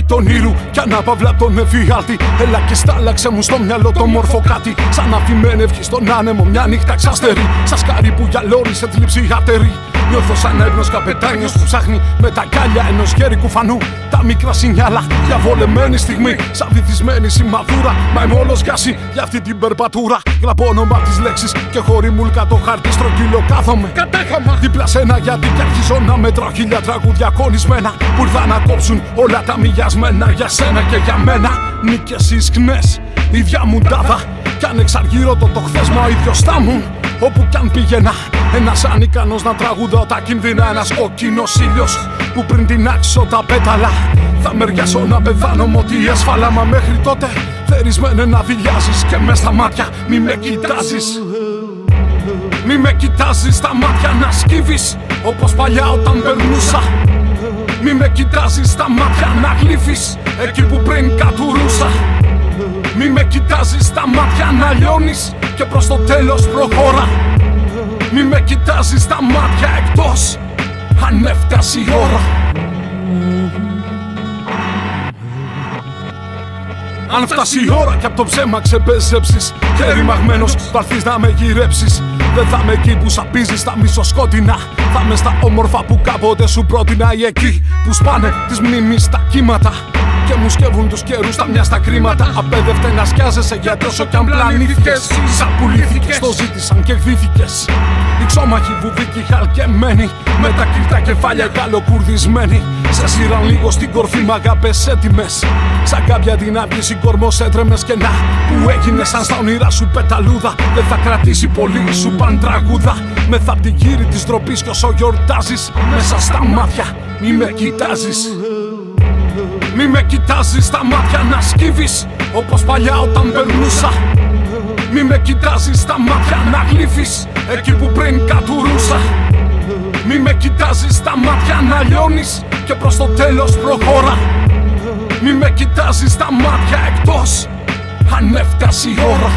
τον ήρου Κι ανάπαυλα τον εφιάλτη. Έλα και στάλαξε μου στο μυαλό το μόρφο κάτι Σαν αφημένη ευχή στον άνεμο μια νύχτα ξαστερή Σας σκάρι που γυαλώρισε θλίψη ατερή Νιώθω σαν έγνος καπετάνιος που ψάχνει με τα κάλια ενός χέρι κουφανού. Τα μικρά σινιάλα για βολεμένη στιγμή. Σαν βυθισμένη σημαδούρα. Μα είμαι όλος γκάσι για αυτή την περπατούρα. Γραπώ όνομα της λέξης και χωρί μουλκα το χάρτη στρογγυλό κάθομαι. Κατέχαμα δίπλα σένα γιατί κι αρχίζω να μετράω χίλια τραγούδια κονισμένα. Που ήρθα να κόψουν όλα τα μοιασμένα για σένα και για μένα. Νίκες ισχνέ, ίδια μου τάδα. Κι αν εξαργύρω το χθε μα ο ίδιος θα μου. Όπου κι αν πήγαινα, ένας ανίκανος να τραγουδώ τα κίνδυνα. Ένας κόκκινος ήλιος που πριν την άξω τα πέταλα. Θα μεριάσω να πεθάνω μου ότι έσφαλα. Μα μέχρι τότε θερισμένε να δηλιάζει και μες στα μάτια μη με κοιτάζεις. Μη με κοιτάζεις στα μάτια να σκύβεις όπως παλιά όταν περνούσα. Μη με κοιτάζεις στα μάτια να γλύφεις εκεί που πριν κατουρούσα. Μη με κοιτάζεις στα μάτια να λιώνεις και προς το τέλος προχώρα Μη με κοιτάζεις στα μάτια εκτός αν έφτασε η ώρα. Αν φτάσει η ώρα και από το ψέμα ξεπεζέψεις Και ρημαγμένος πάρθεις να με γυρέψεις. Δεν θα είμαι εκεί που σαπίζεις τα μισοσκότεινα Θα είμαι στα όμορφα που κάποτε σου πρότεινα. Ή εκεί που σπάνε τις μνήμεις τα κύματα και μου σκεύουν τους καιρούς τα μια στα κρίματα. Απέδευτε να σκιάζεσαι γιατί όσο κι αν πλανήθηκες. Σαν πουλήθηκε, το ζήτησαν και γδύθηκες. Οι ξόμαχοι βουβίκοι χαλκεμένοι. Με τα κρυφτά κεφάλια καλοκουρδισμένοι. Σε σειράν λίγο στην κορφή μ' αγάπες έτοιμες. Σαν κάποια την αυγή κορμό έτρεμες και να που έγινε σαν στα όνειρά σου πεταλούδα. Δεν θα κρατήσει πολύ σου παν τραγούδα. Με θα την γύρι της ντροπής κι όσο γιορτάζεις. Μέσα στα μάτια μη με κοιτάζεις. Μη με κοιτάζεις στα μάτια να σκύβεις Όπως παλιά όταν περνούσα. Μη με κοιτάζεις στα μάτια να γλύφεις Εκεί που πριν κατουρούσα. Μη με κοιτάζεις στα μάτια να λιώνεις Και προς το τέλος προχώρα. Μη με κοιτάζεις στα μάτια εκτός Αν έφτασε η ώρα